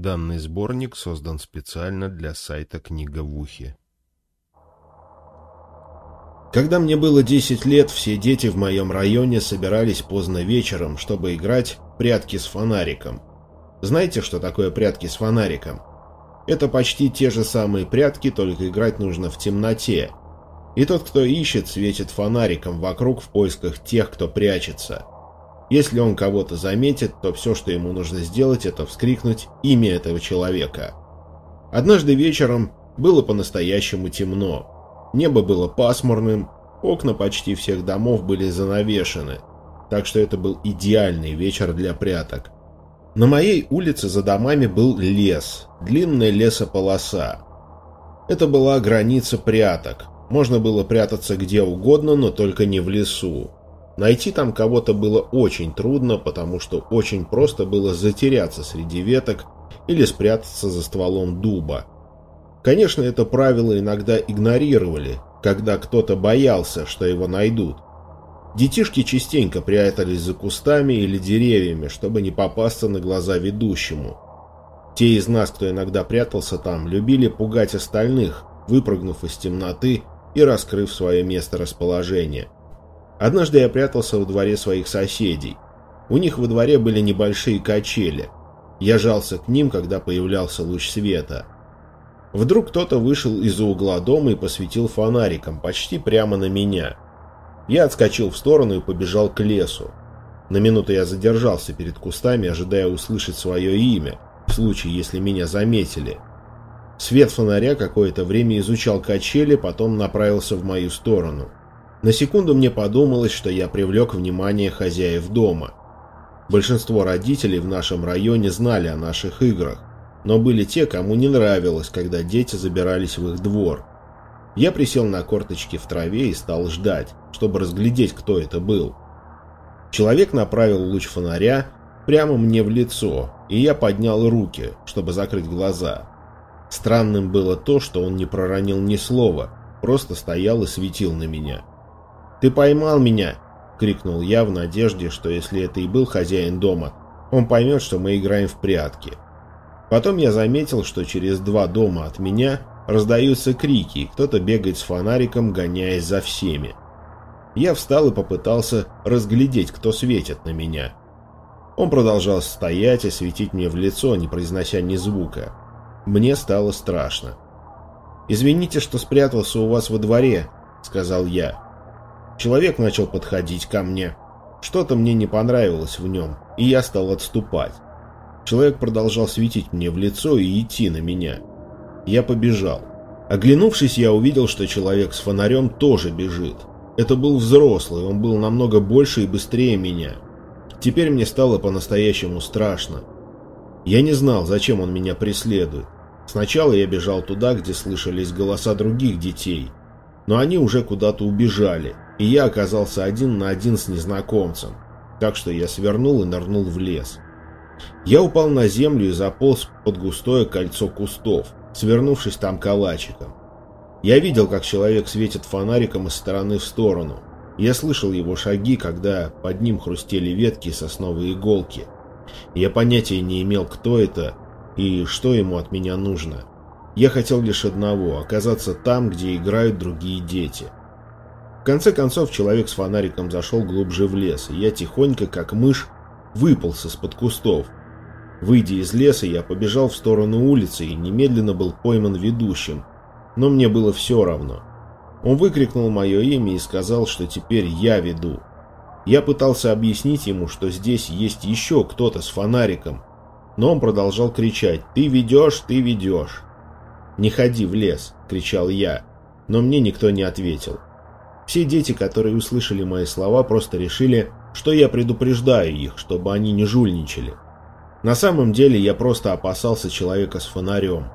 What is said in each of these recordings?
Данный сборник создан специально для сайта «Книга в ухе». Когда мне было 10 лет, все дети в моем районе собирались поздно вечером, чтобы играть в прятки с фонариком. Знаете, что такое прятки с фонариком? Это почти те же самые прятки, только играть нужно в темноте. И тот, кто ищет, светит фонариком вокруг в поисках тех, кто прячется. Если он кого-то заметит, то все, что ему нужно сделать, это вскрикнуть имя этого человека. Однажды вечером было по-настоящему темно. Небо было пасмурным, окна почти всех домов были занавешены, так что это был идеальный вечер для пряток. На моей улице за домами был лес, длинная лесополоса. Это была граница пряток. Можно было прятаться где угодно, но только не в лесу. Найти там кого-то было очень трудно, потому что очень просто было затеряться среди веток или спрятаться за стволом дуба. Конечно, это правило иногда игнорировали, когда кто-то боялся, что его найдут. Детишки частенько прятались за кустами или деревьями, чтобы не попасться на глаза ведущему. Те из нас, кто иногда прятался там, любили пугать остальных, выпрыгнув из темноты и раскрыв свое место расположения. Однажды я прятался во дворе своих соседей. У них во дворе были небольшие качели. Я жался к ним, когда появлялся луч света. Вдруг кто-то вышел из-за угла дома и посветил фонариком почти прямо на меня. Я отскочил в сторону и побежал к лесу. На минуту я задержался перед кустами, ожидая услышать свое имя, в случае, если меня заметили. Свет фонаря какое-то время изучал качели, потом направился в мою сторону. На секунду мне подумалось, что я привлек внимание хозяев дома. Большинство родителей в нашем районе знали о наших играх но были те, кому не нравилось, когда дети забирались в их двор. Я присел на корточки в траве и стал ждать, чтобы разглядеть, кто это был. Человек направил луч фонаря прямо мне в лицо, и я поднял руки, чтобы закрыть глаза. Странным было то, что он не проронил ни слова, просто стоял и светил на меня. «Ты поймал меня!» — крикнул я в надежде, что если это и был хозяин дома, он поймет, что мы играем в прятки. Потом я заметил, что через два дома от меня раздаются крики, кто-то бегает с фонариком, гоняясь за всеми. Я встал и попытался разглядеть, кто светит на меня. Он продолжал стоять и светить мне в лицо, не произнося ни звука. Мне стало страшно. «Извините, что спрятался у вас во дворе», — сказал я. Человек начал подходить ко мне. Что-то мне не понравилось в нем, и я стал отступать. Человек продолжал светить мне в лицо и идти на меня. Я побежал. Оглянувшись, я увидел, что человек с фонарем тоже бежит. Это был взрослый, он был намного больше и быстрее меня. Теперь мне стало по-настоящему страшно. Я не знал, зачем он меня преследует. Сначала я бежал туда, где слышались голоса других детей, но они уже куда-то убежали, и я оказался один на один с незнакомцем, так что я свернул и нырнул в лес. Я упал на землю и заполз под густое кольцо кустов, свернувшись там калачиком. Я видел, как человек светит фонариком из стороны в сторону. Я слышал его шаги, когда под ним хрустели ветки и сосновые иголки. Я понятия не имел, кто это и что ему от меня нужно. Я хотел лишь одного – оказаться там, где играют другие дети. Конце концов, человек с фонариком зашел глубже в лес, и я тихонько, как мышь, выполз из-под кустов. Выйдя из леса, я побежал в сторону улицы и немедленно был пойман ведущим. Но мне было все равно. Он выкрикнул мое имя и сказал, что теперь я веду. Я пытался объяснить ему, что здесь есть еще кто-то с фонариком. Но он продолжал кричать «Ты ведешь, ты ведешь!» «Не ходи в лес!» — кричал я. Но мне никто не ответил. Все дети, которые услышали мои слова, просто решили, что я предупреждаю их, чтобы они не жульничали. На самом деле я просто опасался человека с фонарем.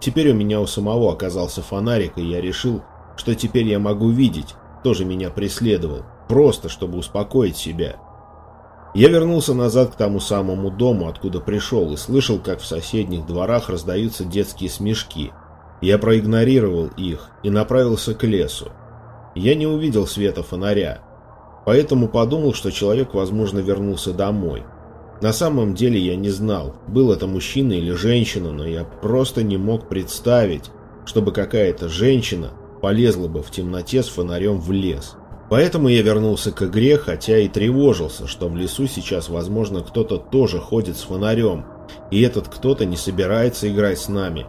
Теперь у меня у самого оказался фонарик, и я решил, что теперь я могу видеть, тоже меня преследовал, просто чтобы успокоить себя. Я вернулся назад к тому самому дому, откуда пришел, и слышал, как в соседних дворах раздаются детские смешки. Я проигнорировал их и направился к лесу. Я не увидел света фонаря, Поэтому подумал, что человек, возможно, вернулся домой. На самом деле я не знал, был это мужчина или женщина, но я просто не мог представить, чтобы какая-то женщина полезла бы в темноте с фонарем в лес. Поэтому я вернулся к игре, хотя и тревожился, что в лесу сейчас, возможно, кто-то тоже ходит с фонарем, и этот кто-то не собирается играть с нами.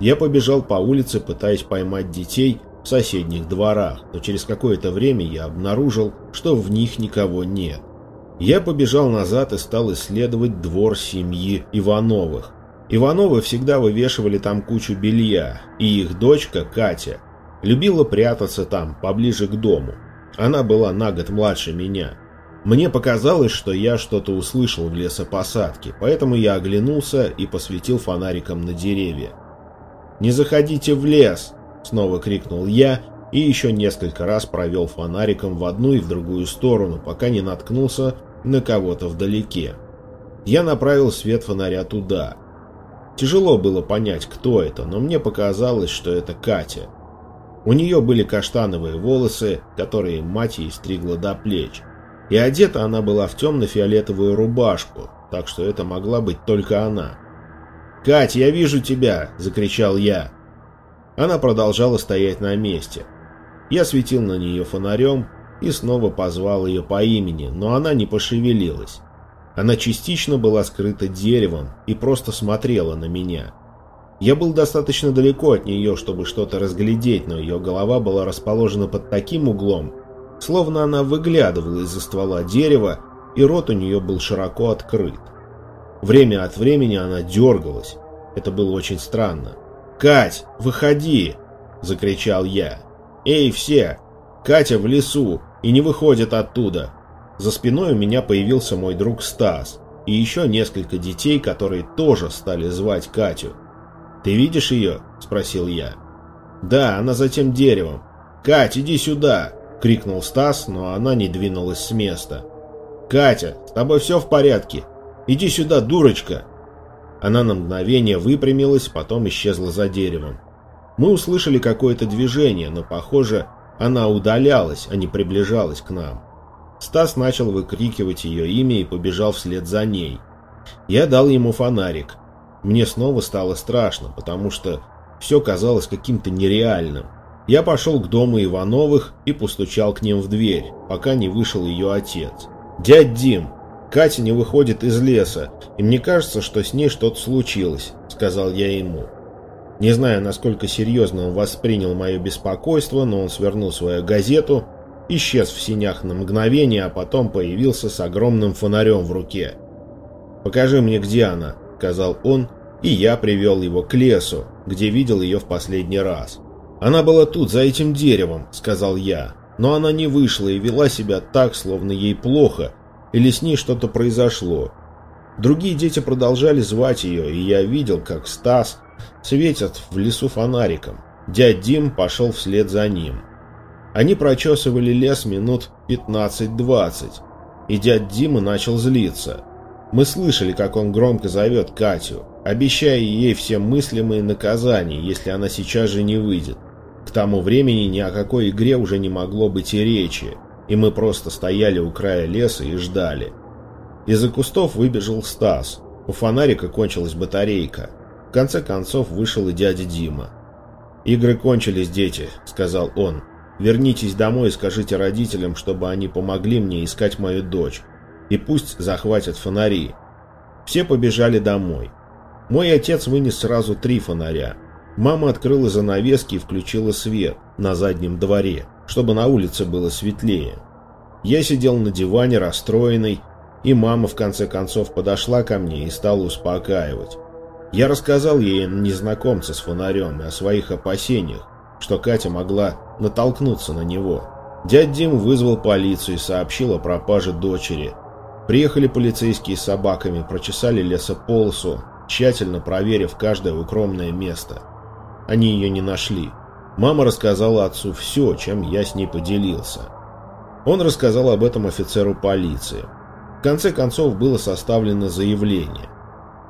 Я побежал по улице, пытаясь поймать детей соседних дворах, но через какое-то время я обнаружил, что в них никого нет. Я побежал назад и стал исследовать двор семьи Ивановых. Ивановы всегда вывешивали там кучу белья, и их дочка, Катя, любила прятаться там, поближе к дому. Она была на год младше меня. Мне показалось, что я что-то услышал в лесопосадке, поэтому я оглянулся и посветил фонариком на деревья. «Не заходите в лес!» — снова крикнул я и еще несколько раз провел фонариком в одну и в другую сторону, пока не наткнулся на кого-то вдалеке. Я направил свет фонаря туда. Тяжело было понять, кто это, но мне показалось, что это Катя. У нее были каштановые волосы, которые мать ей стригла до плеч. И одета она была в темно-фиолетовую рубашку, так что это могла быть только она. «Кать, я вижу тебя!» – закричал я. Она продолжала стоять на месте. Я светил на нее фонарем, и снова позвал ее по имени, но она не пошевелилась. Она частично была скрыта деревом и просто смотрела на меня. Я был достаточно далеко от нее, чтобы что-то разглядеть, но ее голова была расположена под таким углом, словно она выглядывала из-за ствола дерева, и рот у нее был широко открыт. Время от времени она дергалась. Это было очень странно. «Кать, выходи!» – закричал я. «Эй, все! Катя в лесу и не выходит оттуда. За спиной у меня появился мой друг Стас и еще несколько детей, которые тоже стали звать Катю. «Ты видишь ее?» – спросил я. «Да, она за тем деревом. Кать, иди сюда!» – крикнул Стас, но она не двинулась с места. «Катя, с тобой все в порядке? Иди сюда, дурочка!» Она на мгновение выпрямилась, потом исчезла за деревом. Мы услышали какое-то движение, но, похоже, она удалялась, а не приближалась к нам. Стас начал выкрикивать ее имя и побежал вслед за ней. Я дал ему фонарик. Мне снова стало страшно, потому что все казалось каким-то нереальным. Я пошел к дому Ивановых и постучал к ним в дверь, пока не вышел ее отец. «Дядь Дим, Катя не выходит из леса, и мне кажется, что с ней что-то случилось», — сказал я ему. Не знаю, насколько серьезно он воспринял мое беспокойство, но он свернул свою газету, исчез в синях на мгновение, а потом появился с огромным фонарем в руке. «Покажи мне, где она», — сказал он, и я привел его к лесу, где видел ее в последний раз. «Она была тут, за этим деревом», — сказал я, но она не вышла и вела себя так, словно ей плохо, или с ней что-то произошло. Другие дети продолжали звать ее, и я видел, как Стас светят в лесу фонариком. Дядь Дим пошел вслед за ним. Они прочесывали лес минут 15-20, и дядь Дима начал злиться. Мы слышали, как он громко зовет Катю, обещая ей все мыслимые наказания, если она сейчас же не выйдет. К тому времени ни о какой игре уже не могло быть и речи, и мы просто стояли у края леса и ждали. Из-за кустов выбежал Стас. У фонарика кончилась батарейка конце концов вышел и дядя Дима. «Игры кончились, дети», — сказал он. «Вернитесь домой и скажите родителям, чтобы они помогли мне искать мою дочь. И пусть захватят фонари». Все побежали домой. Мой отец вынес сразу три фонаря. Мама открыла занавески и включила свет на заднем дворе, чтобы на улице было светлее. Я сидел на диване расстроенный, и мама в конце концов подошла ко мне и стала успокаивать. Я рассказал ей о незнакомце с фонарем и о своих опасениях, что Катя могла натолкнуться на него. Дядь Дим вызвал полицию и сообщил о пропаже дочери. Приехали полицейские с собаками, прочесали лесополосу, тщательно проверив каждое укромное место. Они ее не нашли. Мама рассказала отцу все, чем я с ней поделился. Он рассказал об этом офицеру полиции. В конце концов было составлено заявление.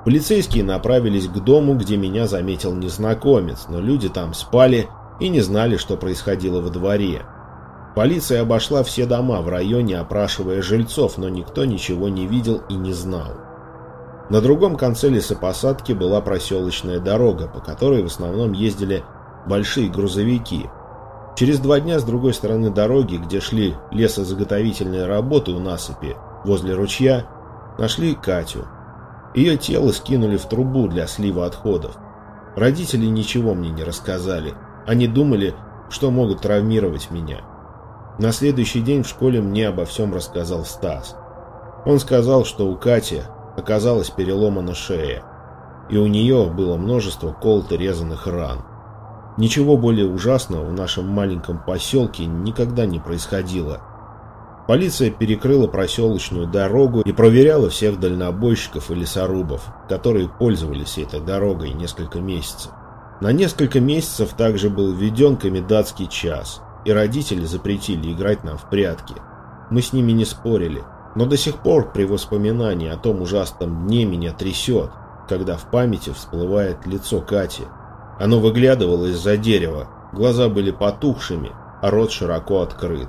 Полицейские направились к дому, где меня заметил незнакомец, но люди там спали и не знали, что происходило во дворе. Полиция обошла все дома в районе, опрашивая жильцов, но никто ничего не видел и не знал. На другом конце лесопосадки была проселочная дорога, по которой в основном ездили большие грузовики. Через два дня с другой стороны дороги, где шли лесозаготовительные работы у насыпи, возле ручья, нашли Катю. Ее тело скинули в трубу для слива отходов. Родители ничего мне не рассказали. Они думали, что могут травмировать меня. На следующий день в школе мне обо всем рассказал Стас. Он сказал, что у Кати оказалась переломана шея, и у нее было множество колото-резанных ран. Ничего более ужасного в нашем маленьком поселке никогда не происходило. Полиция перекрыла проселочную дорогу и проверяла всех дальнобойщиков и лесорубов, которые пользовались этой дорогой несколько месяцев. На несколько месяцев также был введен комендантский час, и родители запретили играть нам в прятки. Мы с ними не спорили, но до сих пор при воспоминании о том ужасном дне меня трясет, когда в памяти всплывает лицо Кати – оно выглядывало из-за дерева, глаза были потухшими, а рот широко открыт.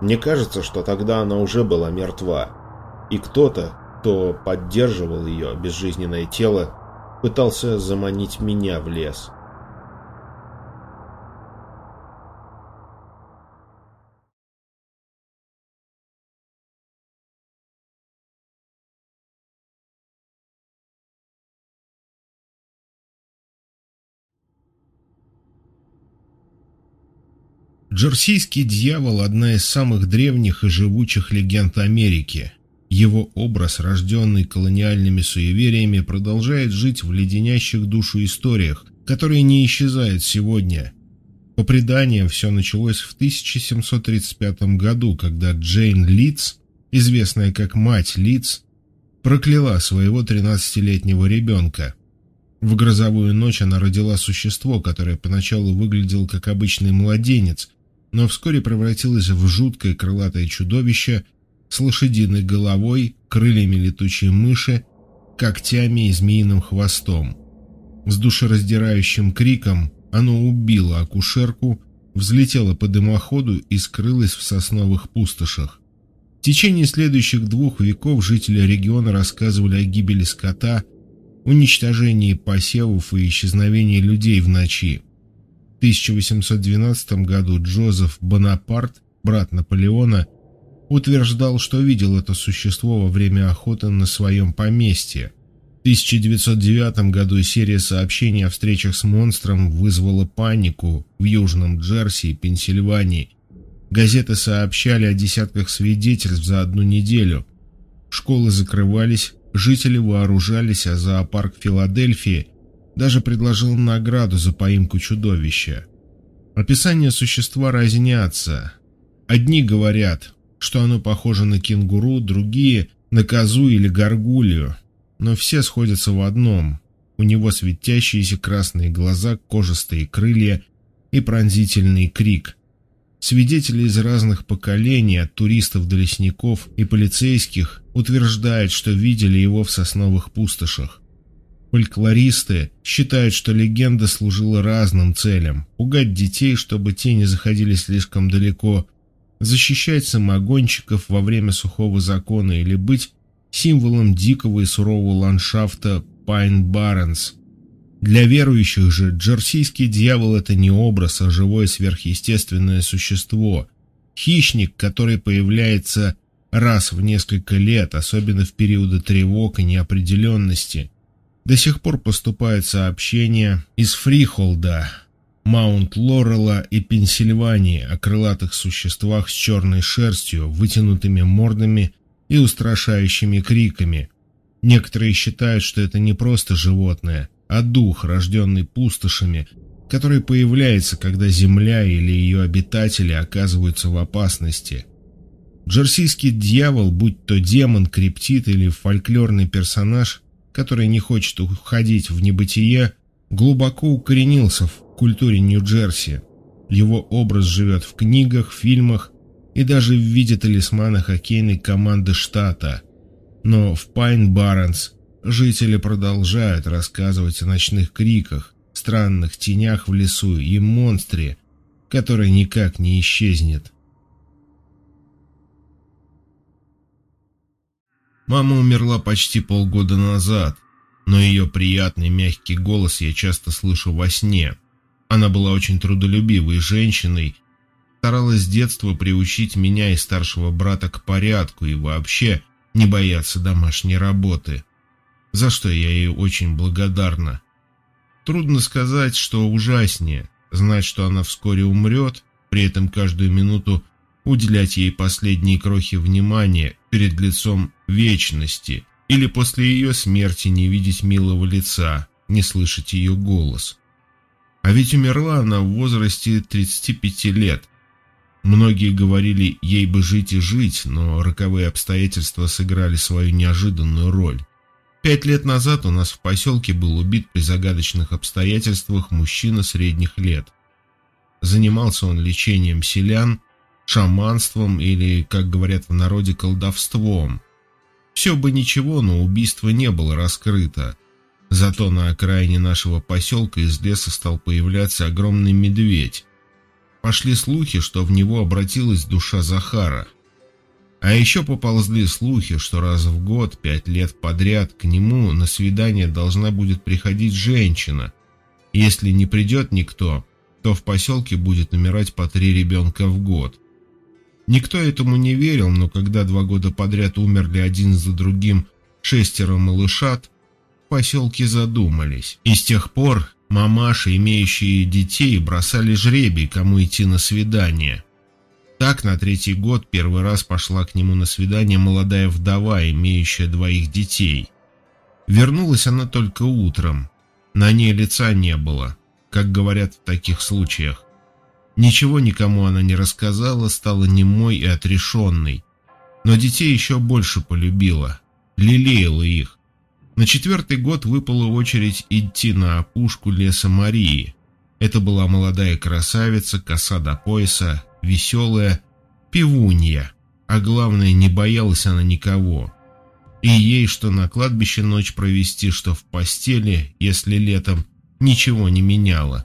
Мне кажется, что тогда она уже была мертва, и кто-то, кто поддерживал ее безжизненное тело, пытался заманить меня в лес. Джерсийский дьявол – одна из самых древних и живучих легенд Америки. Его образ, рожденный колониальными суевериями, продолжает жить в леденящих душу историях, которые не исчезают сегодня. По преданиям, все началось в 1735 году, когда Джейн Литц, известная как мать Литц, прокляла своего 13-летнего ребенка. В грозовую ночь она родила существо, которое поначалу выглядело как обычный младенец, но вскоре превратилось в жуткое крылатое чудовище с лошадиной головой, крыльями летучей мыши, когтями и змеиным хвостом. С душераздирающим криком оно убило акушерку, взлетело по дымоходу и скрылось в сосновых пустошах. В течение следующих двух веков жители региона рассказывали о гибели скота, уничтожении посевов и исчезновении людей в ночи. 1812 году Джозеф Бонапарт, брат Наполеона, утверждал, что видел это существо во время охоты на своем поместье. В 1909 году серия сообщений о встречах с монстром вызвала панику в Южном Джерси и Пенсильвании. Газеты сообщали о десятках свидетельств за одну неделю. Школы закрывались, жители вооружались, а зоопарк Филадельфии даже предложил награду за поимку чудовища. Описания существа разнятся. Одни говорят, что оно похоже на кенгуру, другие — на козу или горгулью, но все сходятся в одном. У него светящиеся красные глаза, кожистые крылья и пронзительный крик. Свидетели из разных поколений, от туристов до лесников и полицейских, утверждают, что видели его в сосновых пустошах. Фольклористы считают, что легенда служила разным целям – пугать детей, чтобы те не заходили слишком далеко, защищать самогонщиков во время сухого закона или быть символом дикого и сурового ландшафта Пайн-Барренс. Для верующих же джерсийский дьявол – это не образ, а живое сверхъестественное существо, хищник, который появляется раз в несколько лет, особенно в периоды тревог и неопределенности – до сих пор поступают сообщения из Фрихолда, Маунт-Лорелла и Пенсильвании о крылатых существах с черной шерстью, вытянутыми мордами и устрашающими криками. Некоторые считают, что это не просто животное, а дух, рожденный пустошами, который появляется, когда Земля или ее обитатели оказываются в опасности. Джерсийский дьявол, будь то демон, криптит или фольклорный персонаж, который не хочет уходить в небытие, глубоко укоренился в культуре Нью-Джерси. Его образ живет в книгах, фильмах и даже в виде талисмана хоккейной команды штата. Но в Пайн-Барренс жители продолжают рассказывать о ночных криках, странных тенях в лесу и монстре, который никак не исчезнет. Мама умерла почти полгода назад, но ее приятный мягкий голос я часто слышу во сне. Она была очень трудолюбивой женщиной, старалась с детства приучить меня и старшего брата к порядку и вообще не бояться домашней работы, за что я ей очень благодарна. Трудно сказать, что ужаснее, знать, что она вскоре умрет, при этом каждую минуту уделять ей последние крохи внимания перед лицом вечности, или после ее смерти не видеть милого лица, не слышать ее голос. А ведь умерла она в возрасте 35 лет. Многие говорили, ей бы жить и жить, но роковые обстоятельства сыграли свою неожиданную роль. Пять лет назад у нас в поселке был убит при загадочных обстоятельствах мужчина средних лет. Занимался он лечением селян, шаманством или, как говорят в народе, колдовством. Все бы ничего, но убийство не было раскрыто. Зато на окраине нашего поселка из леса стал появляться огромный медведь. Пошли слухи, что в него обратилась душа Захара – а еще поползли слухи, что раз в год, пять лет подряд, к нему на свидание должна будет приходить женщина. Если не придет никто, то в поселке будет умирать по три ребенка в год. Никто этому не верил, но когда два года подряд умерли один за другим шестеро малышат, в поселке задумались. И с тех пор мамаши, имеющие детей, бросали жребий, кому идти на свидание. Так на третий год первый раз пошла к нему на свидание молодая вдова, имеющая двоих детей. Вернулась она только утром. На ней лица не было, как говорят в таких случаях. Ничего никому она не рассказала, стала немой и отрешенной. Но детей еще больше полюбила, лелеяла их. На четвертый год выпала очередь идти на опушку леса Марии. Это была молодая красавица, коса до пояса, веселая, пивунья, а главное, не боялась она никого. И ей что на кладбище ночь провести, что в постели, если летом, ничего не меняло.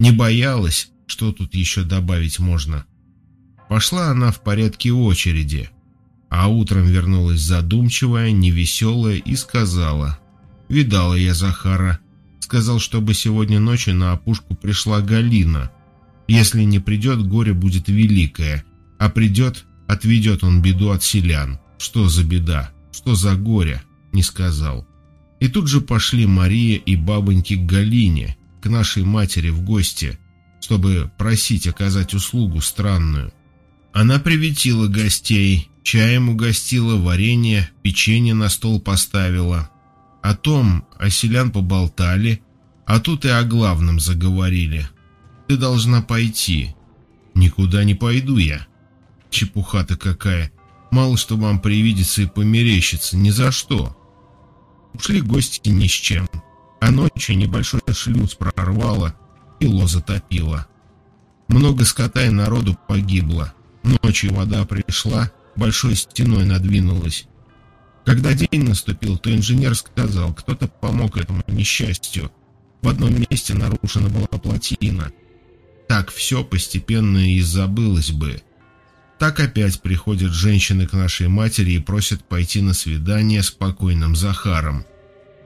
Не боялась, что тут еще добавить можно. Пошла она в порядке очереди, а утром вернулась задумчивая, невеселая и сказала, «Видала я Захара, сказал, чтобы сегодня ночью на опушку пришла Галина, если не придет, горе будет великое, а придет, отведет он беду от селян. Что за беда? Что за горе? Не сказал. И тут же пошли Мария и бабоньки к Галине, к нашей матери в гости, чтобы просить оказать услугу странную. Она приветила гостей, чаем угостила, варенье, печенье на стол поставила. О том о селян поболтали, а тут и о главном заговорили. Ты должна пойти. Никуда не пойду я. Чепуха-то какая. Мало что вам привидится и померещится, ни за что. Ушли гости ни с чем. А ночью небольшой шлюз прорвало и лоза топило. Много скота и народу погибло. Ночью вода пришла, большой стеной надвинулась. Когда день наступил, то инженер сказал, кто-то помог этому несчастью. В одном месте нарушена была плотина — так все постепенно и забылось бы. Так опять приходят женщины к нашей матери и просят пойти на свидание с покойным Захаром.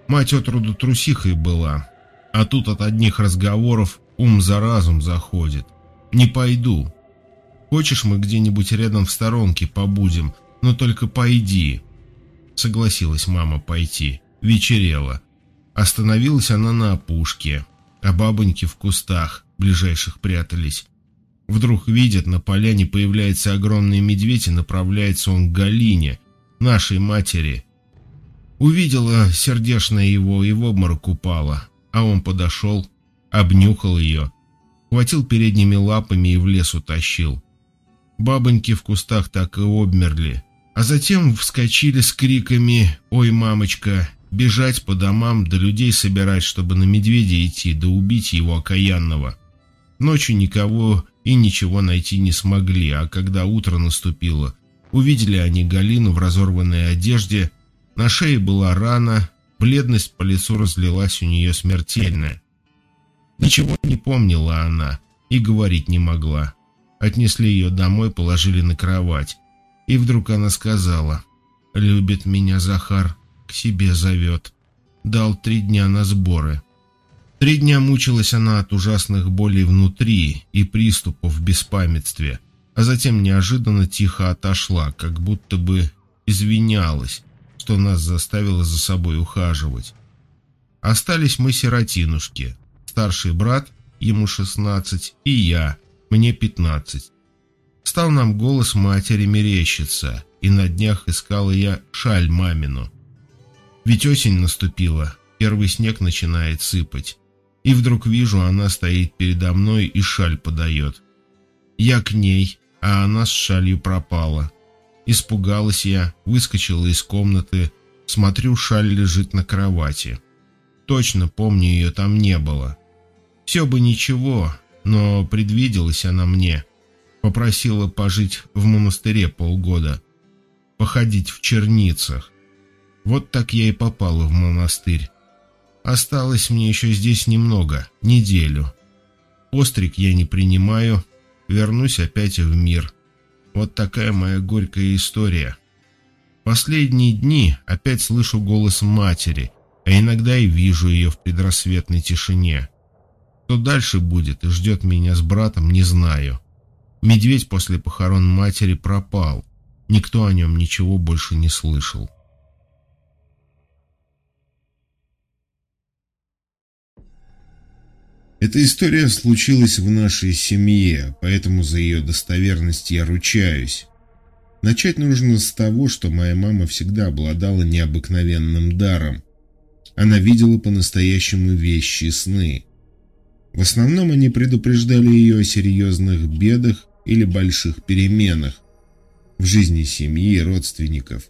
Мать отроду трусихой была, а тут от одних разговоров ум за разум заходит. Не пойду. Хочешь, мы где-нибудь рядом в сторонке побудем, но только пойди. Согласилась мама пойти. Вечерело. Остановилась она на опушке, а бабоньки в кустах ближайших прятались. Вдруг видят, на поляне появляется огромный медведь, и направляется он к Галине, нашей матери. Увидела сердешная его и в обморок упала, а он подошел, обнюхал ее, хватил передними лапами и в лес утащил. Бабоньки в кустах так и обмерли, а затем вскочили с криками «Ой, мамочка!» бежать по домам, да людей собирать, чтобы на медведя идти, да убить его окаянного. Ночью никого и ничего найти не смогли, а когда утро наступило, увидели они Галину в разорванной одежде, на шее была рана, бледность по лицу разлилась у нее смертельная. Ничего не помнила она и говорить не могла. Отнесли ее домой, положили на кровать. И вдруг она сказала, Любит меня Захар, к себе зовет. Дал три дня на сборы. Три дня мучилась она от ужасных болей внутри и приступов в беспамятстве, а затем неожиданно тихо отошла, как будто бы извинялась, что нас заставило за собой ухаживать. Остались мы сиротинушки, старший брат, ему шестнадцать, и я, мне пятнадцать. Стал нам голос матери мерещиться, и на днях искала я шаль мамину. Ведь осень наступила, первый снег начинает сыпать. И вдруг вижу, она стоит передо мной и шаль подает. Я к ней, а она с шалью пропала. Испугалась я, выскочила из комнаты, смотрю, шаль лежит на кровати. Точно помню, ее там не было. Все бы ничего, но предвиделась она мне. Попросила пожить в монастыре полгода, походить в черницах. Вот так я и попала в монастырь. Осталось мне еще здесь немного, неделю. Острик я не принимаю, вернусь опять в мир. Вот такая моя горькая история. Последние дни опять слышу голос матери, а иногда и вижу ее в предрассветной тишине. Что дальше будет и ждет меня с братом, не знаю. Медведь после похорон матери пропал. Никто о нем ничего больше не слышал. Эта история случилась в нашей семье, поэтому за ее достоверность я ручаюсь. Начать нужно с того, что моя мама всегда обладала необыкновенным даром. Она видела по-настоящему вещи и сны. В основном они предупреждали ее о серьезных бедах или больших переменах в жизни семьи и родственников.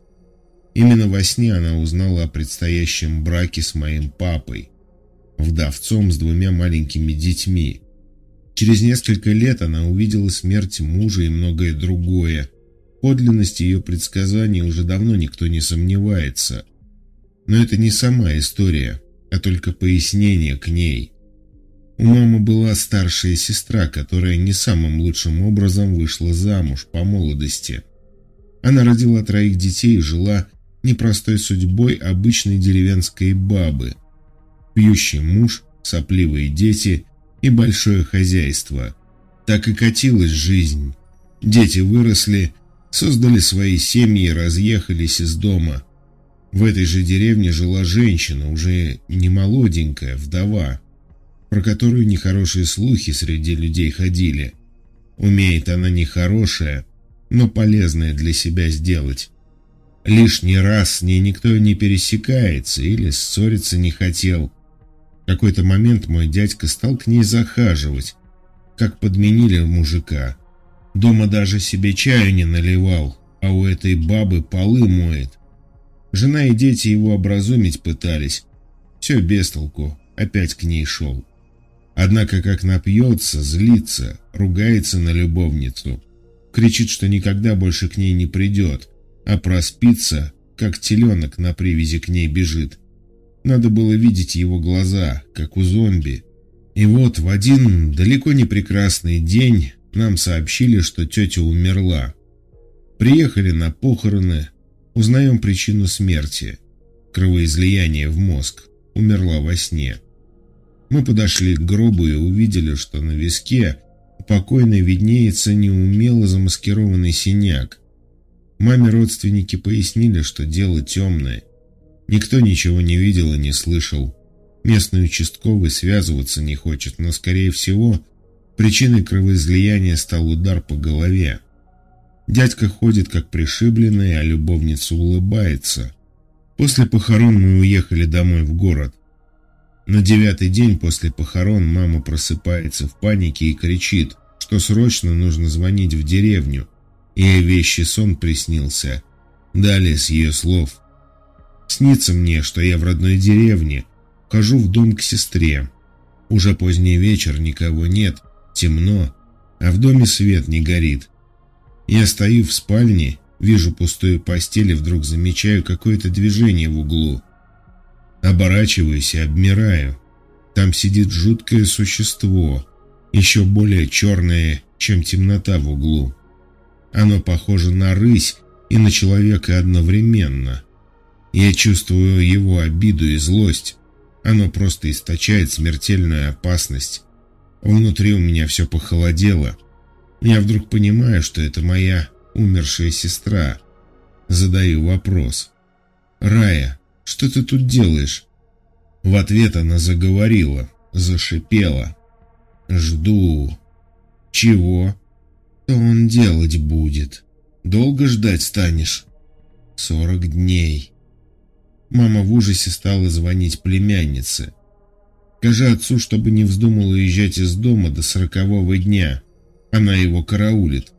Именно во сне она узнала о предстоящем браке с моим папой – вдовцом с двумя маленькими детьми. Через несколько лет она увидела смерть мужа и многое другое. Подлинности ее предсказаний уже давно никто не сомневается. Но это не сама история, а только пояснение к ней. У мамы была старшая сестра, которая не самым лучшим образом вышла замуж по молодости. Она родила троих детей и жила непростой судьбой обычной деревенской бабы – пьющий муж, сопливые дети и большое хозяйство. Так и катилась жизнь. Дети выросли, создали свои семьи разъехались из дома. В этой же деревне жила женщина, уже не молоденькая, вдова, про которую нехорошие слухи среди людей ходили. Умеет она нехорошее, но полезное для себя сделать. Лишний раз с ней никто не пересекается или ссориться не хотел какой-то момент мой дядька стал к ней захаживать, как подменили мужика. Дома даже себе чаю не наливал, а у этой бабы полы моет. Жена и дети его образумить пытались. Все без толку, опять к ней шел. Однако как напьется, злится, ругается на любовницу. Кричит, что никогда больше к ней не придет, а проспится, как теленок на привязи к ней бежит. Надо было видеть его глаза, как у зомби. И вот в один далеко не прекрасный день нам сообщили, что тетя умерла. Приехали на похороны, узнаем причину смерти. Кровоизлияние в мозг. Умерла во сне. Мы подошли к гробу и увидели, что на виске покойной виднеется неумело замаскированный синяк. Маме родственники пояснили, что дело темное, Никто ничего не видел и не слышал. Местный участковый связываться не хочет, но, скорее всего, причиной кровоизлияния стал удар по голове. Дядька ходит как пришибленный, а любовница улыбается. После похорон мы уехали домой в город. На девятый день после похорон мама просыпается в панике и кричит, что срочно нужно звонить в деревню. Ей вещий сон приснился. Далее с ее слов – Снится мне, что я в родной деревне, хожу в дом к сестре. Уже поздний вечер, никого нет, темно, а в доме свет не горит. Я стою в спальне, вижу пустую постель и вдруг замечаю какое-то движение в углу. Оборачиваюсь и обмираю. Там сидит жуткое существо, еще более черное, чем темнота в углу. Оно похоже на рысь и на человека одновременно. Я чувствую его обиду и злость. Оно просто источает смертельную опасность. Внутри у меня все похолодело. Я вдруг понимаю, что это моя умершая сестра. Задаю вопрос. «Рая, что ты тут делаешь?» В ответ она заговорила, зашипела. «Жду». «Чего?» «Что он делать будет? Долго ждать станешь?» «Сорок дней». Мама в ужасе стала звонить племяннице. «Скажи отцу, чтобы не вздумал уезжать из дома до сорокового дня. Она его караулит».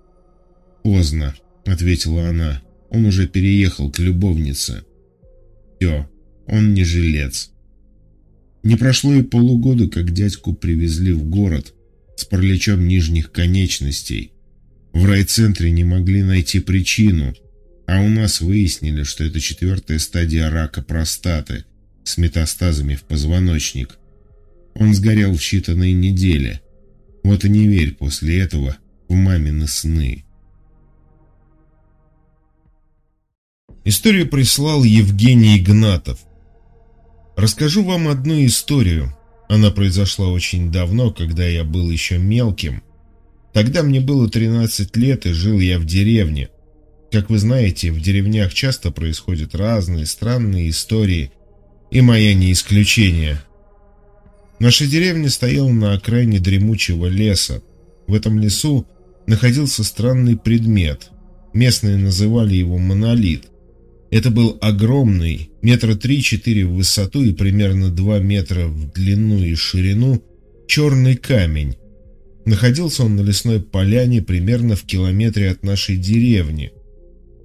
«Поздно», — ответила она. «Он уже переехал к любовнице». «Все, он не жилец». Не прошло и полугода, как дядьку привезли в город с параличом нижних конечностей. В райцентре не могли найти причину, а у нас выяснили, что это четвертая стадия рака простаты с метастазами в позвоночник. Он сгорел в считанные недели. Вот и не верь после этого в мамины сны. Историю прислал Евгений Игнатов. Расскажу вам одну историю. Она произошла очень давно, когда я был еще мелким. Тогда мне было 13 лет, и жил я в деревне. Как вы знаете, в деревнях часто происходят разные странные истории, и моя не исключение. Наша деревня стояла на окраине дремучего леса. В этом лесу находился странный предмет. Местные называли его монолит. Это был огромный, метра три-четыре в высоту и примерно два метра в длину и ширину, черный камень. Находился он на лесной поляне примерно в километре от нашей деревни.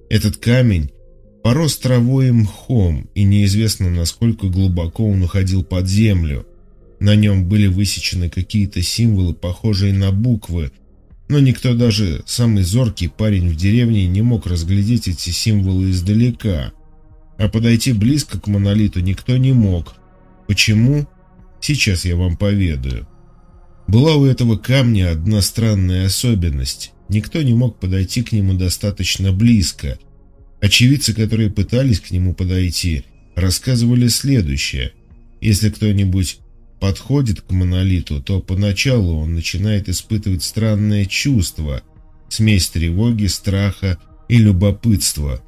Этот камень порос травой и мхом, и неизвестно, насколько глубоко он уходил под землю. На нем были высечены какие-то символы, похожие на буквы – но никто даже, самый зоркий парень в деревне, не мог разглядеть эти символы издалека. А подойти близко к монолиту никто не мог. Почему? Сейчас я вам поведаю. Была у этого камня одна странная особенность. Никто не мог подойти к нему достаточно близко. Очевидцы, которые пытались к нему подойти, рассказывали следующее. Если кто-нибудь подходит к монолиту, то поначалу он начинает испытывать странное чувство, смесь тревоги, страха и любопытства.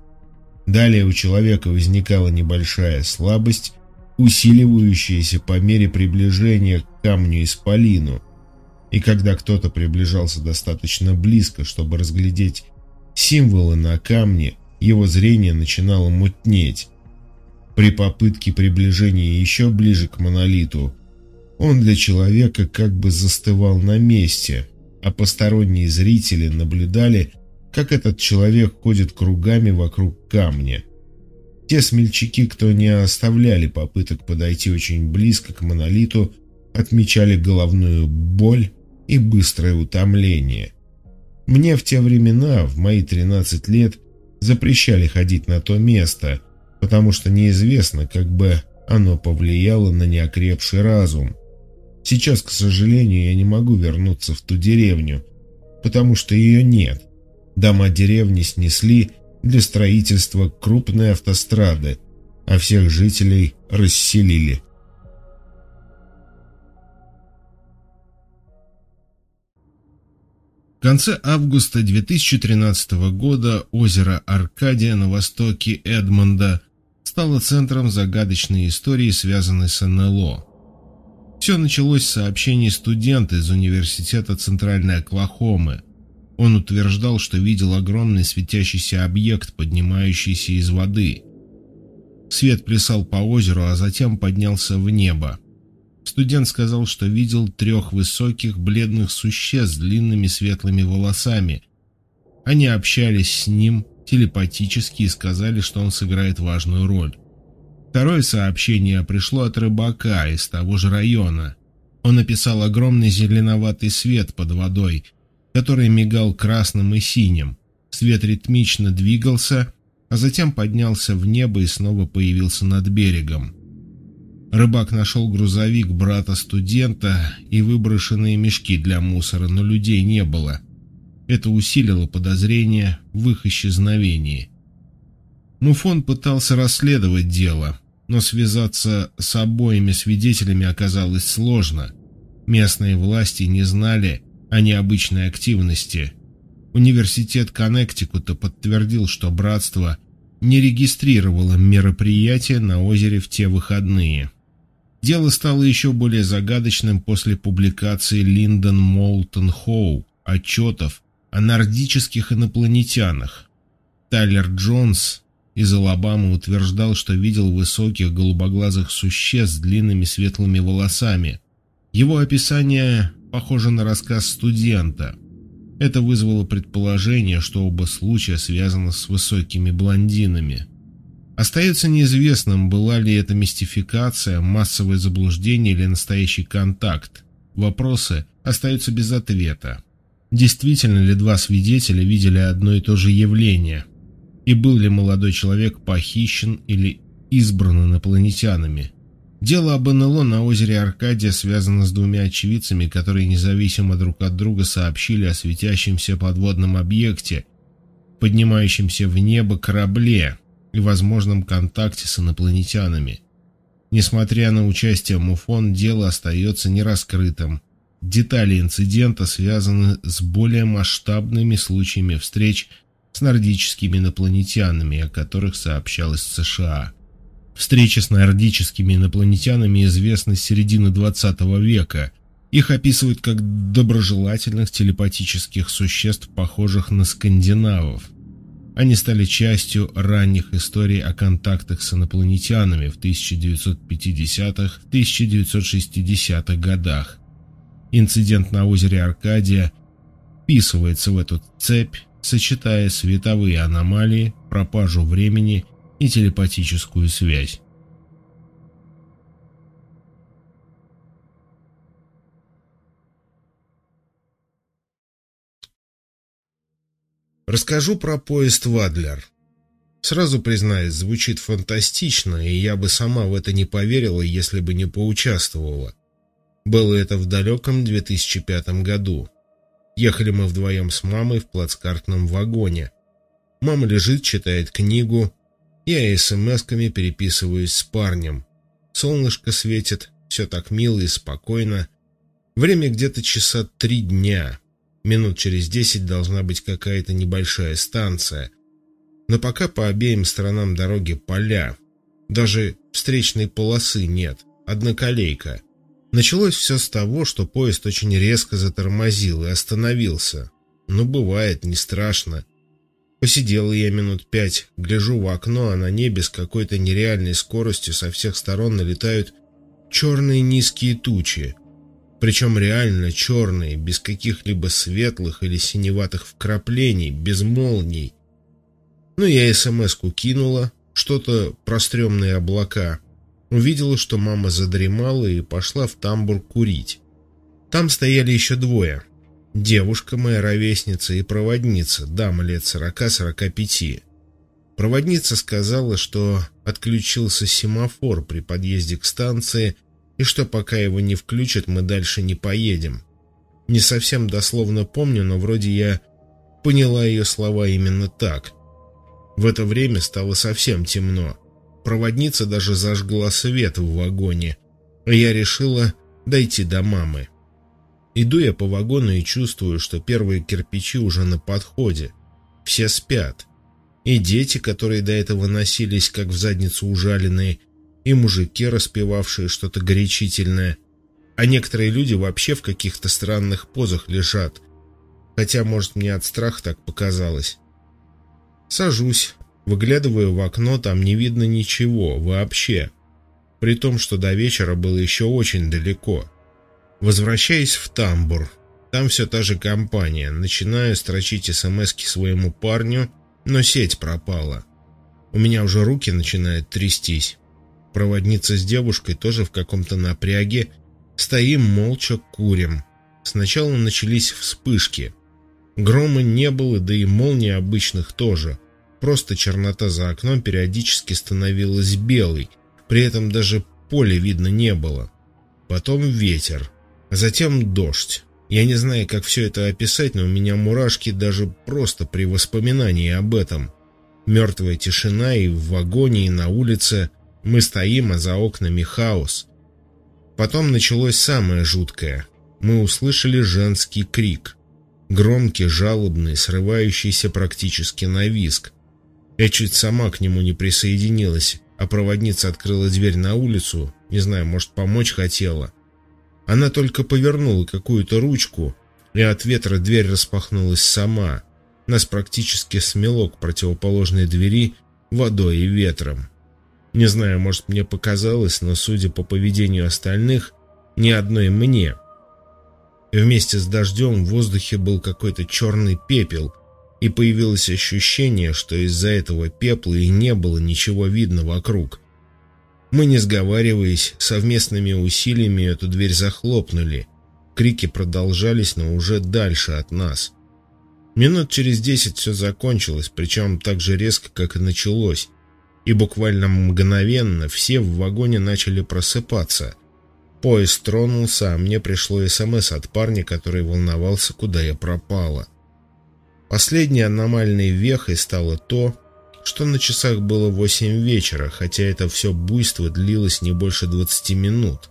Далее у человека возникала небольшая слабость, усиливающаяся по мере приближения к камню-исполину. И когда кто-то приближался достаточно близко, чтобы разглядеть символы на камне, его зрение начинало мутнеть. При попытке приближения еще ближе к монолиту он для человека как бы застывал на месте, а посторонние зрители наблюдали, как этот человек ходит кругами вокруг камня. Те смельчаки, кто не оставляли попыток подойти очень близко к монолиту, отмечали головную боль и быстрое утомление. Мне в те времена, в мои 13 лет, запрещали ходить на то место, потому что неизвестно, как бы оно повлияло на неокрепший разум. Сейчас, к сожалению, я не могу вернуться в ту деревню, потому что ее нет. Дома деревни снесли для строительства крупной автострады, а всех жителей расселили. Конце августа 2013 года озеро Аркадия на востоке Эдмонда стало центром загадочной истории, связанной с НЛО. Все началось с сообщений студента из университета Центральной Оклахомы. Он утверждал, что видел огромный светящийся объект, поднимающийся из воды. Свет плясал по озеру, а затем поднялся в небо. Студент сказал, что видел трех высоких бледных существ с длинными светлыми волосами. Они общались с ним телепатически и сказали, что он сыграет важную роль. Второе сообщение пришло от рыбака из того же района. Он написал огромный зеленоватый свет под водой, который мигал красным и синим. Свет ритмично двигался, а затем поднялся в небо и снова появился над берегом. Рыбак нашел грузовик брата студента и выброшенные мешки для мусора, но людей не было. Это усилило подозрение в их исчезновении. Муфон пытался расследовать дело, но связаться с обоими свидетелями оказалось сложно. Местные власти не знали о необычной активности. Университет Коннектикута подтвердил, что братство не регистрировало мероприятия на озере в те выходные. Дело стало еще более загадочным после публикации Линдон Молтон Хоу отчетов о нордических инопланетянах. Тайлер Джонс из Алабамы утверждал, что видел высоких голубоглазых существ с длинными светлыми волосами. Его описание похоже на рассказ студента. Это вызвало предположение, что оба случая связаны с высокими блондинами. Остается неизвестным, была ли это мистификация, массовое заблуждение или настоящий контакт. Вопросы остаются без ответа. Действительно ли два свидетеля видели одно и то же явление? И был ли молодой человек похищен или избран инопланетянами? Дело об НЛО на озере Аркадия связано с двумя очевидцами, которые независимо друг от друга сообщили о светящемся подводном объекте, поднимающемся в небо корабле и возможном контакте с инопланетянами. Несмотря на участие Муфон, дело остается нераскрытым. Детали инцидента связаны с более масштабными случаями встреч с нордическими инопланетянами, о которых сообщалось в США. Встречи с нордическими инопланетянами известны с середины XX века. Их описывают как доброжелательных телепатических существ, похожих на скандинавов. Они стали частью ранних историй о контактах с инопланетянами в 1950-1960-х годах. Инцидент на озере Аркадия вписывается в эту цепь, сочетая световые аномалии, пропажу времени и телепатическую связь. Расскажу про поезд «Вадлер». Сразу признаюсь, звучит фантастично, и я бы сама в это не поверила, если бы не поучаствовала. Было это в далеком 2005 году. Ехали мы вдвоем с мамой в плацкартном вагоне. Мама лежит, читает книгу, я смс-ками переписываюсь с парнем. Солнышко светит, все так мило и спокойно. Время где-то часа три дня. Минут через десять должна быть какая-то небольшая станция. Но пока по обеим сторонам дороги поля. Даже встречной полосы нет, одноколейка. Началось все с того, что поезд очень резко затормозил и остановился. Ну, бывает, не страшно. Посидел я минут пять, гляжу в окно, а на небе с какой-то нереальной скоростью со всех сторон налетают черные низкие тучи. Причем реально черные, без каких-либо светлых или синеватых вкраплений, без молний. Ну, я СМС-ку кинула, что-то про стрёмные облака. Увидела, что мама задремала и пошла в тамбур курить. Там стояли еще двое. Девушка моя ровесница и проводница, дама лет сорока-сорока пяти. Проводница сказала, что отключился семафор при подъезде к станции и что пока его не включат, мы дальше не поедем. Не совсем дословно помню, но вроде я поняла ее слова именно так. В это время стало совсем темно. Проводница даже зажгла свет в вагоне, а я решила дойти до мамы. Иду я по вагону и чувствую, что первые кирпичи уже на подходе. Все спят. И дети, которые до этого носились, как в задницу ужаленные, и мужики, распевавшие что-то горячительное. А некоторые люди вообще в каких-то странных позах лежат. Хотя, может, мне от страха так показалось. Сажусь, выглядываю в окно, там не видно ничего, вообще. При том, что до вечера было еще очень далеко. Возвращаясь в тамбур. Там все та же компания. Начинаю строчить смски своему парню, но сеть пропала. У меня уже руки начинают трястись. Проводница с девушкой тоже в каком-то напряге. Стоим молча, курим. Сначала начались вспышки. Грома не было, да и молний обычных тоже. Просто чернота за окном периодически становилась белой. При этом даже поля видно не было. Потом ветер. Затем дождь. Я не знаю, как все это описать, но у меня мурашки даже просто при воспоминании об этом. Мертвая тишина и в вагоне, и на улице. Мы стоим, а за окнами хаос. Потом началось самое жуткое. Мы услышали женский крик. Громкий, жалобный, срывающийся практически на виск. Я чуть сама к нему не присоединилась, а проводница открыла дверь на улицу, не знаю, может, помочь хотела. Она только повернула какую-то ручку, и от ветра дверь распахнулась сама. Нас практически смело к противоположной двери водой и ветром. Не знаю, может, мне показалось, но, судя по поведению остальных, ни одной мне. Вместе с дождем в воздухе был какой-то черный пепел, и появилось ощущение, что из-за этого пепла и не было ничего видно вокруг. Мы, не сговариваясь, совместными усилиями эту дверь захлопнули. Крики продолжались, но уже дальше от нас. Минут через десять все закончилось, причем так же резко, как и началось. И буквально мгновенно все в вагоне начали просыпаться. Поезд тронулся, а мне пришло СМС от парня, который волновался, куда я пропала. Последней аномальной вехой стало то, что на часах было восемь вечера, хотя это все буйство длилось не больше двадцати минут.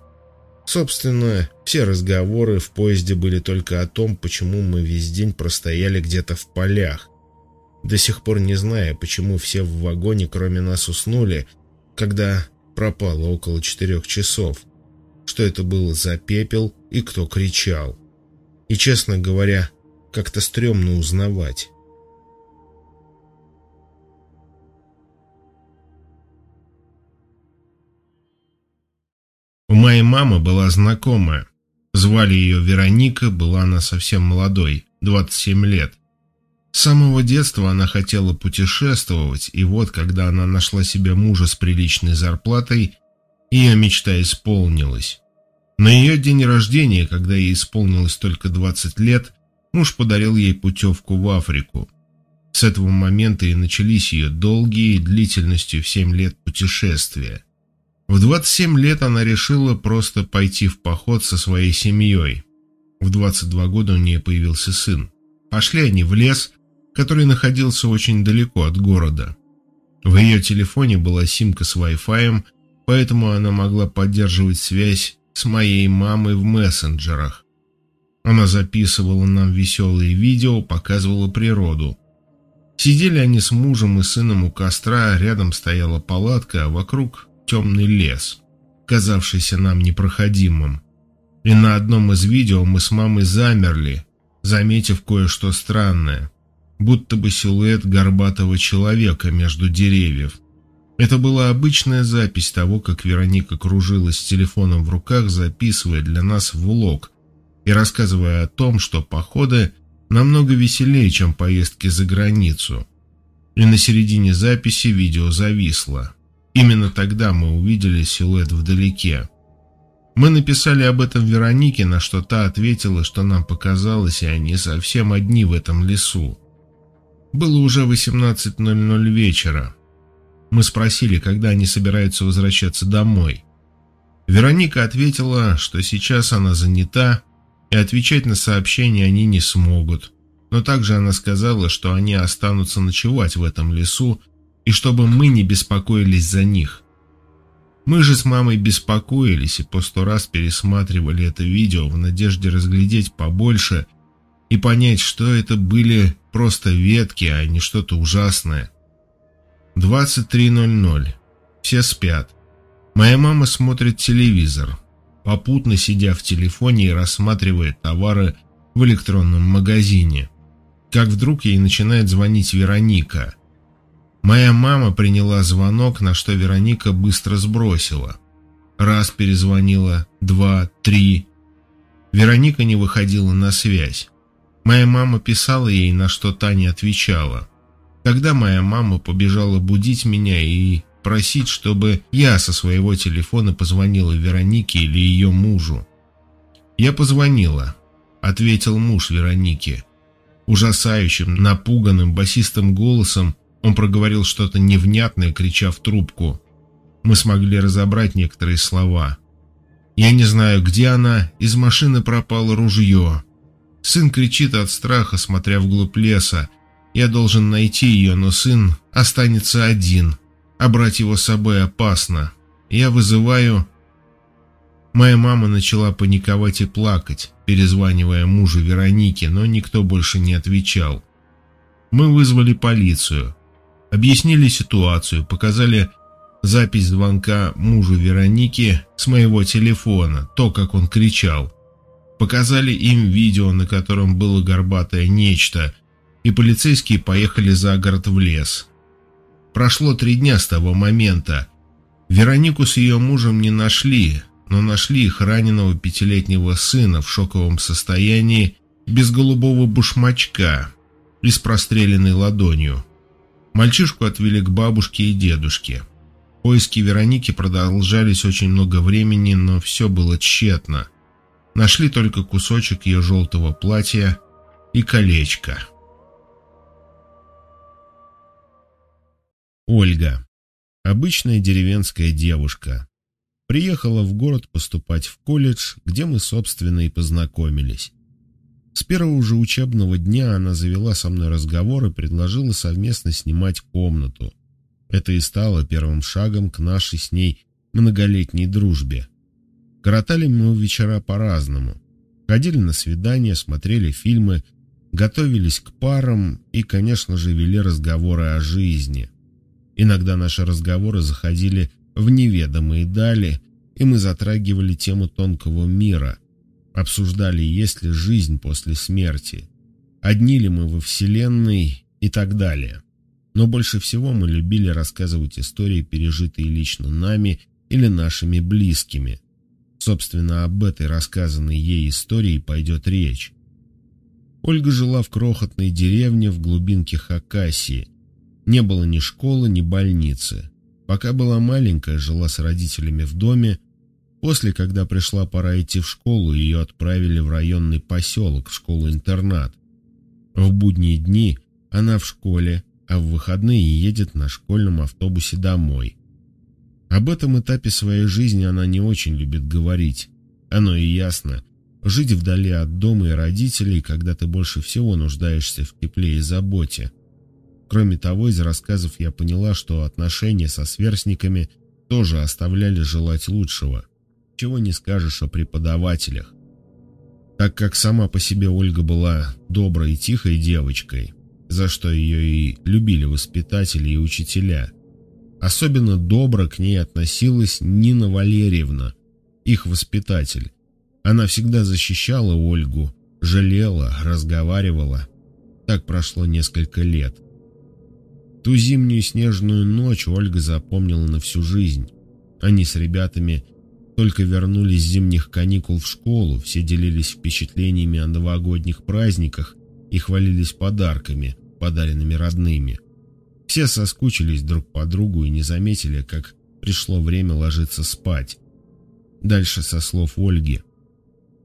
Собственно, все разговоры в поезде были только о том, почему мы весь день простояли где-то в полях. До сих пор не зная, почему все в вагоне, кроме нас, уснули, когда пропало около четырех часов. Что это было за пепел и кто кричал. И, честно говоря, как-то стрёмно узнавать. У моей мамы была знакомая. Звали ее Вероника, была она совсем молодой, 27 лет. С самого детства она хотела путешествовать, и вот, когда она нашла себе мужа с приличной зарплатой, ее мечта исполнилась. На ее день рождения, когда ей исполнилось только 20 лет, муж подарил ей путевку в Африку. С этого момента и начались ее долгие длительностью в 7 лет путешествия. В 27 лет она решила просто пойти в поход со своей семьей. В 22 года у нее появился сын. Пошли они в лес, который находился очень далеко от города. В ее телефоне была симка с Wi-Fi, поэтому она могла поддерживать связь с моей мамой в мессенджерах. Она записывала нам веселые видео, показывала природу. Сидели они с мужем и сыном у костра, рядом стояла палатка, а вокруг темный лес, казавшийся нам непроходимым. И на одном из видео мы с мамой замерли, заметив кое-что странное, будто бы силуэт горбатого человека между деревьев. Это была обычная запись того, как Вероника кружилась с телефоном в руках, записывая для нас влог и рассказывая о том, что походы намного веселее, чем поездки за границу. И на середине записи видео зависло. Именно тогда мы увидели силуэт вдалеке. Мы написали об этом Веронике, на что та ответила, что нам показалось, и они совсем одни в этом лесу. Было уже 18.00 вечера. Мы спросили, когда они собираются возвращаться домой. Вероника ответила, что сейчас она занята, и отвечать на сообщения они не смогут. Но также она сказала, что они останутся ночевать в этом лесу, и чтобы мы не беспокоились за них. Мы же с мамой беспокоились и по сто раз пересматривали это видео в надежде разглядеть побольше и понять, что это были просто ветки, а не что-то ужасное. 23.00. Все спят. Моя мама смотрит телевизор, попутно сидя в телефоне и рассматривает товары в электронном магазине. Как вдруг ей начинает звонить Вероника – Моя мама приняла звонок, на что Вероника быстро сбросила. Раз перезвонила, два, три. Вероника не выходила на связь. Моя мама писала ей, на что та не отвечала. Тогда моя мама побежала будить меня и просить, чтобы я со своего телефона позвонила Веронике или ее мужу. Я позвонила. Ответил муж Вероники. Ужасающим, напуганным, басистым голосом он проговорил что-то невнятное, крича в трубку. Мы смогли разобрать некоторые слова. «Я не знаю, где она. Из машины пропало ружье». Сын кричит от страха, смотря вглубь леса. Я должен найти ее, но сын останется один, а брать его с собой опасно. Я вызываю... Моя мама начала паниковать и плакать, перезванивая мужу Веронике, но никто больше не отвечал. Мы вызвали полицию, объяснили ситуацию, показали запись звонка мужу Вероники с моего телефона, то, как он кричал. Показали им видео, на котором было горбатое нечто, и полицейские поехали за город в лес. Прошло три дня с того момента. Веронику с ее мужем не нашли, но нашли их раненого пятилетнего сына в шоковом состоянии без голубого бушмачка и с простреленной ладонью. Мальчишку отвели к бабушке и дедушке. Поиски Вероники продолжались очень много времени, но все было тщетно. Нашли только кусочек ее желтого платья и колечко. Ольга. Обычная деревенская девушка. Приехала в город поступать в колледж, где мы, собственно, и познакомились. С первого же учебного дня она завела со мной разговор и предложила совместно снимать комнату. Это и стало первым шагом к нашей с ней многолетней дружбе. Коротали мы вечера по-разному. Ходили на свидания, смотрели фильмы, готовились к парам и, конечно же, вели разговоры о жизни. Иногда наши разговоры заходили в неведомые дали, и мы затрагивали тему тонкого мира, обсуждали, есть ли жизнь после смерти, одни ли мы во Вселенной и так далее. Но больше всего мы любили рассказывать истории, пережитые лично нами или нашими близкими. Собственно, об этой рассказанной ей истории пойдет речь. Ольга жила в крохотной деревне в глубинке Хакасии. Не было ни школы, ни больницы. Пока была маленькая, жила с родителями в доме. После, когда пришла пора идти в школу, ее отправили в районный поселок, в школу-интернат. В будние дни она в школе, а в выходные едет на школьном автобусе домой. Об этом этапе своей жизни она не очень любит говорить. Оно и ясно. Жить вдали от дома и родителей, когда ты больше всего нуждаешься в тепле и заботе. Кроме того, из рассказов я поняла, что отношения со сверстниками тоже оставляли желать лучшего. Чего не скажешь о преподавателях. Так как сама по себе Ольга была доброй и тихой девочкой, за что ее и любили воспитатели и учителя. Особенно добро к ней относилась Нина Валерьевна, их воспитатель. Она всегда защищала Ольгу, жалела, разговаривала. Так прошло несколько лет. Ту зимнюю снежную ночь Ольга запомнила на всю жизнь. Они с ребятами только вернулись с зимних каникул в школу, все делились впечатлениями о новогодних праздниках и хвалились подарками, подаренными родными. Все соскучились друг по другу и не заметили, как пришло время ложиться спать. Дальше со слов Ольги.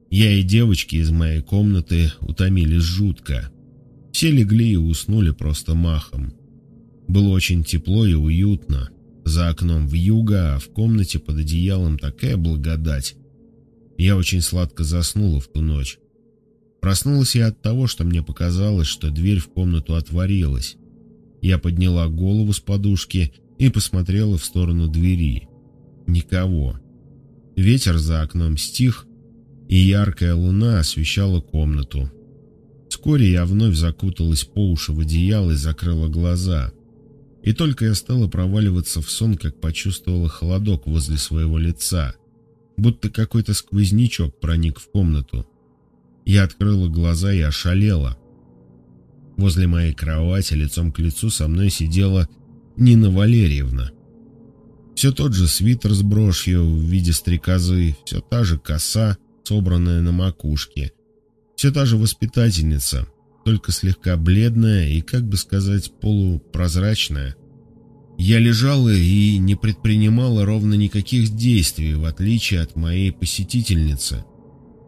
Я и девочки из моей комнаты утомились жутко. Все легли и уснули просто махом. Было очень тепло и уютно. За окном в юго, а в комнате под одеялом такая благодать. Я очень сладко заснула в ту ночь. Проснулась я от того, что мне показалось, что дверь в комнату отворилась. Я подняла голову с подушки и посмотрела в сторону двери. Никого. Ветер за окном стих, и яркая луна освещала комнату. Вскоре я вновь закуталась по уши в одеяло и закрыла глаза. И только я стала проваливаться в сон, как почувствовала холодок возле своего лица, будто какой-то сквознячок проник в комнату. Я открыла глаза и ошалела. Возле моей кровати лицом к лицу со мной сидела Нина Валерьевна. Все тот же свитер с брошью в виде стрекозы, все та же коса, собранная на макушке, все та же воспитательница, только слегка бледная и, как бы сказать, полупрозрачная. Я лежала и не предпринимала ровно никаких действий, в отличие от моей посетительницы.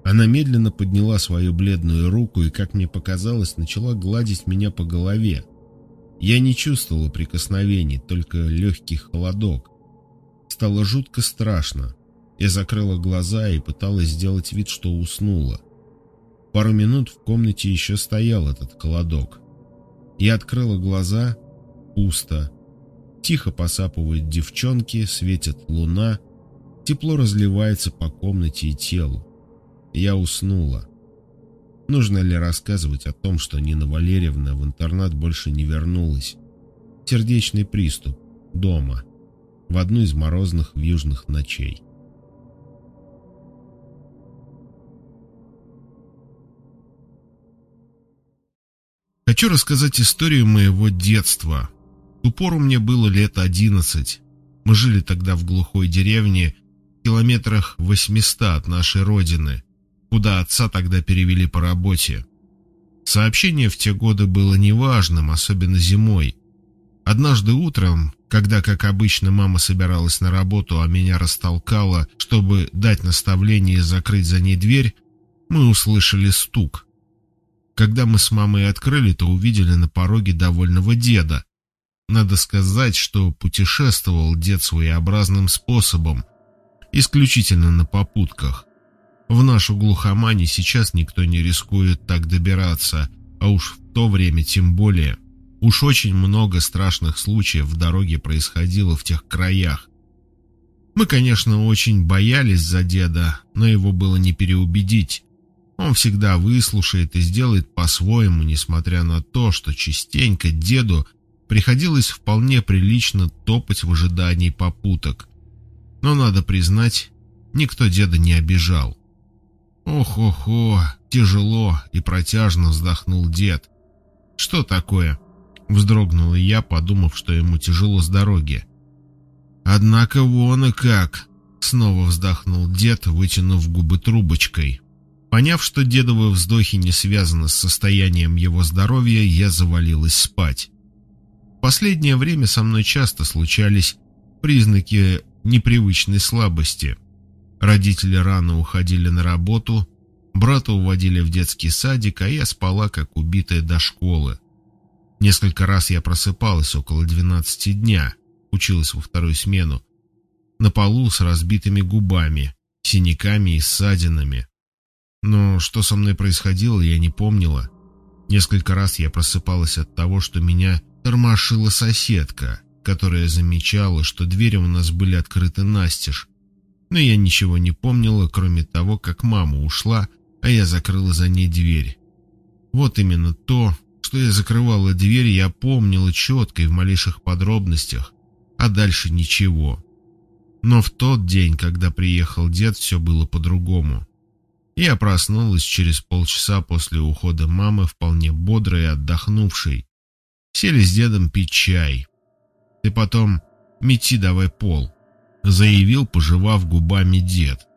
Она медленно подняла свою бледную руку и, как мне показалось, начала гладить меня по голове. Я не чувствовала прикосновений, только легкий холодок. Стало жутко страшно. Я закрыла глаза и пыталась сделать вид, что уснула. Пару минут в комнате еще стоял этот колодок. Я открыла глаза. Пусто. Тихо посапывают девчонки, светит луна. Тепло разливается по комнате и телу. Я уснула. Нужно ли рассказывать о том, что Нина Валерьевна в интернат больше не вернулась? Сердечный приступ. Дома. В одну из морозных южных ночей. Хочу рассказать историю моего детства. В ту пору мне было лет одиннадцать. Мы жили тогда в глухой деревне, в километрах 800 от нашей родины, куда отца тогда перевели по работе. Сообщение в те годы было неважным, особенно зимой. Однажды утром, когда, как обычно, мама собиралась на работу, а меня растолкала, чтобы дать наставление и закрыть за ней дверь, мы услышали стук. Когда мы с мамой открыли, то увидели на пороге довольного деда. Надо сказать, что путешествовал дед своеобразным способом, исключительно на попутках. В нашу глухомань сейчас никто не рискует так добираться, а уж в то время тем более. Уж очень много страшных случаев в дороге происходило в тех краях. Мы, конечно, очень боялись за деда, но его было не переубедить. Он всегда выслушает и сделает по-своему, несмотря на то, что частенько деду приходилось вполне прилично топать в ожидании попуток. Но, надо признать, никто деда не обижал. «Ох-охо, тяжело и протяжно вздохнул дед. Что такое?» Вздрогнул я, подумав, что ему тяжело с дороги. «Однако вон и как!» Снова вздохнул дед, вытянув губы трубочкой. Поняв, что дедовы вздохи не связаны с состоянием его здоровья, я завалилась спать. В последнее время со мной часто случались признаки непривычной слабости. Родители рано уходили на работу, брата уводили в детский садик, а я спала, как убитая до школы. Несколько раз я просыпалась около двенадцати дня, училась во вторую смену, на полу с разбитыми губами, синяками и ссадинами. Но что со мной происходило, я не помнила. Несколько раз я просыпалась от того, что меня тормошила соседка, которая замечала, что двери у нас были открыты настежь. Но я ничего не помнила, кроме того, как мама ушла, а я закрыла за ней дверь. Вот именно то, что я закрывала дверь, я помнила четко и в малейших подробностях, а дальше ничего. Но в тот день, когда приехал дед, все было по-другому. Я проснулась через полчаса после ухода мамы, вполне бодрой и отдохнувшей. Сели с дедом пить чай. Ты потом мети давай пол, заявил, пожевав губами дед.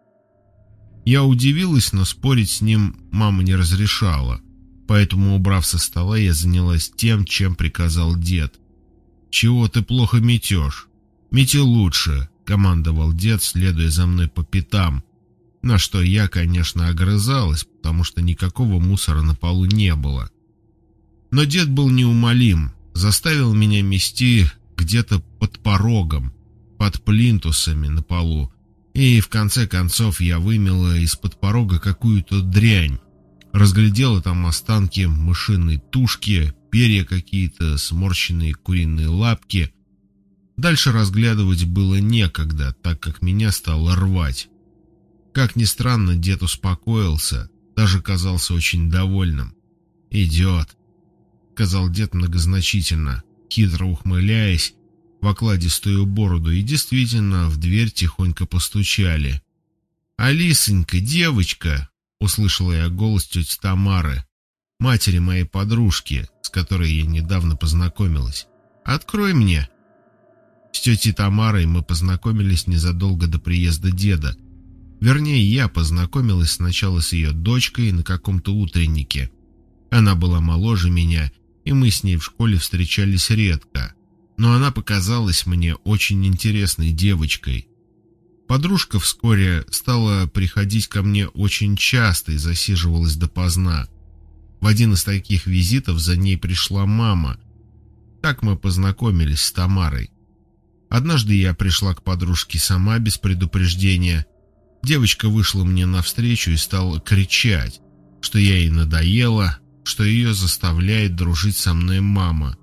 Я удивилась, но спорить с ним мама не разрешала, поэтому, убрав со стола, я занялась тем, чем приказал дед. «Чего ты плохо метешь? Мети лучше», — командовал дед, следуя за мной по пятам, на что я, конечно, огрызалась, потому что никакого мусора на полу не было. Но дед был неумолим, заставил меня мести где-то под порогом, под плинтусами на полу, и в конце концов я вымела из-под порога какую-то дрянь. Разглядела там останки мышиной тушки, перья какие-то, сморщенные куриные лапки. Дальше разглядывать было некогда, так как меня стало рвать. Как ни странно, дед успокоился, даже казался очень довольным. «Идет», — сказал дед многозначительно, хитро ухмыляясь, в окладистую бороду, и действительно в дверь тихонько постучали. «Алисонька, девочка!» — услышала я голос тети Тамары, матери моей подружки, с которой я недавно познакомилась. «Открой мне!» С тетей Тамарой мы познакомились незадолго до приезда деда, Вернее, я познакомилась сначала с ее дочкой на каком-то утреннике. Она была моложе меня, и мы с ней в школе встречались редко. Но она показалась мне очень интересной девочкой. Подружка вскоре стала приходить ко мне очень часто и засиживалась допоздна. В один из таких визитов за ней пришла мама. Так мы познакомились с Тамарой. Однажды я пришла к подружке сама без предупреждения – Девочка вышла мне навстречу и стала кричать, что я ей надоела, что ее заставляет дружить со мной мама.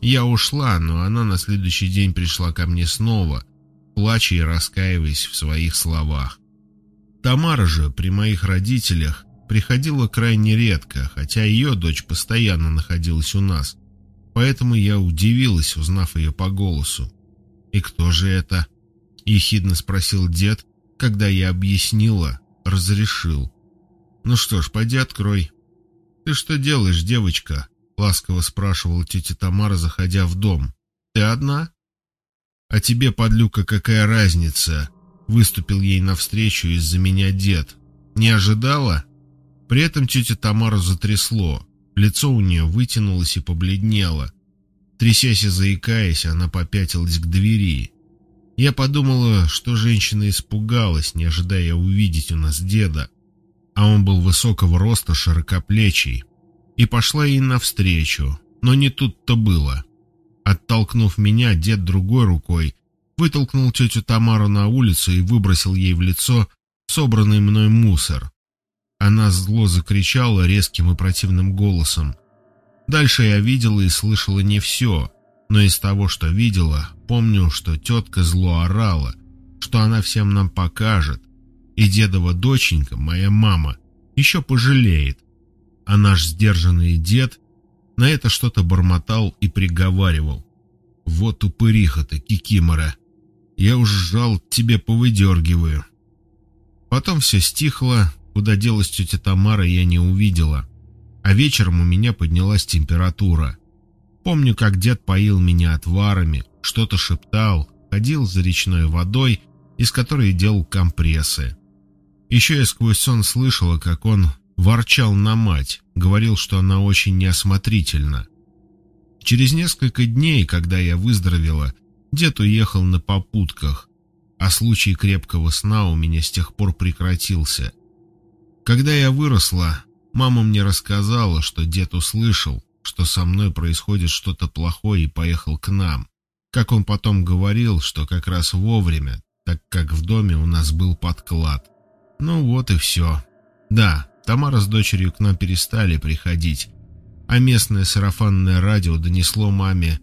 Я ушла, но она на следующий день пришла ко мне снова, плача и раскаиваясь в своих словах. Тамара же при моих родителях приходила крайне редко, хотя ее дочь постоянно находилась у нас, поэтому я удивилась, узнав ее по голосу. «И кто же это?» — ехидно спросил дед, когда я объяснила, разрешил. «Ну что ж, пойди открой». «Ты что делаешь, девочка?» — ласково спрашивала тетя Тамара, заходя в дом. «Ты одна?» «А тебе, подлюка, какая разница?» — выступил ей навстречу из-за меня дед. «Не ожидала?» При этом тетя Тамара затрясло. Лицо у нее вытянулось и побледнело. Трясясь и заикаясь, она попятилась к двери. Я подумала, что женщина испугалась, не ожидая увидеть у нас деда. А он был высокого роста, широкоплечий. И пошла ей навстречу, но не тут-то было. Оттолкнув меня, дед другой рукой вытолкнул тетю Тамару на улицу и выбросил ей в лицо собранный мной мусор. Она зло закричала резким и противным голосом. Дальше я видела и слышала не все, но из того, что видела, помню, что тетка зло орала, что она всем нам покажет, и дедова доченька, моя мама, еще пожалеет. А наш сдержанный дед на это что-то бормотал и приговаривал. «Вот упыриха-то, кикимора! Я уж жал тебе повыдергиваю!» Потом все стихло, Куда делась тетя Тамара, я не увидела. А вечером у меня поднялась температура. Помню, как дед поил меня отварами, что-то шептал, ходил за речной водой, из которой делал компрессы. Еще я сквозь сон слышала, как он ворчал на мать, говорил, что она очень неосмотрительна. Через несколько дней, когда я выздоровела, дед уехал на попутках, а случай крепкого сна у меня с тех пор прекратился — когда я выросла, мама мне рассказала, что дед услышал, что со мной происходит что-то плохое и поехал к нам. Как он потом говорил, что как раз вовремя, так как в доме у нас был подклад. Ну вот и все. Да, Тамара с дочерью к нам перестали приходить, а местное сарафанное радио донесло маме,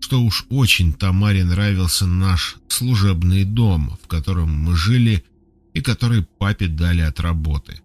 что уж очень Тамаре нравился наш служебный дом, в котором мы жили и который папе дали от работы.